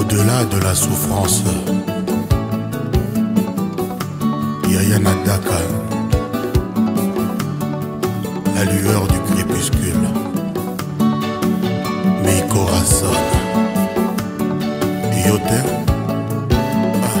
au-delà de la souffrance. Yaya Nadaka, la lueur du crépuscule. Mi corazón, yote. Ah.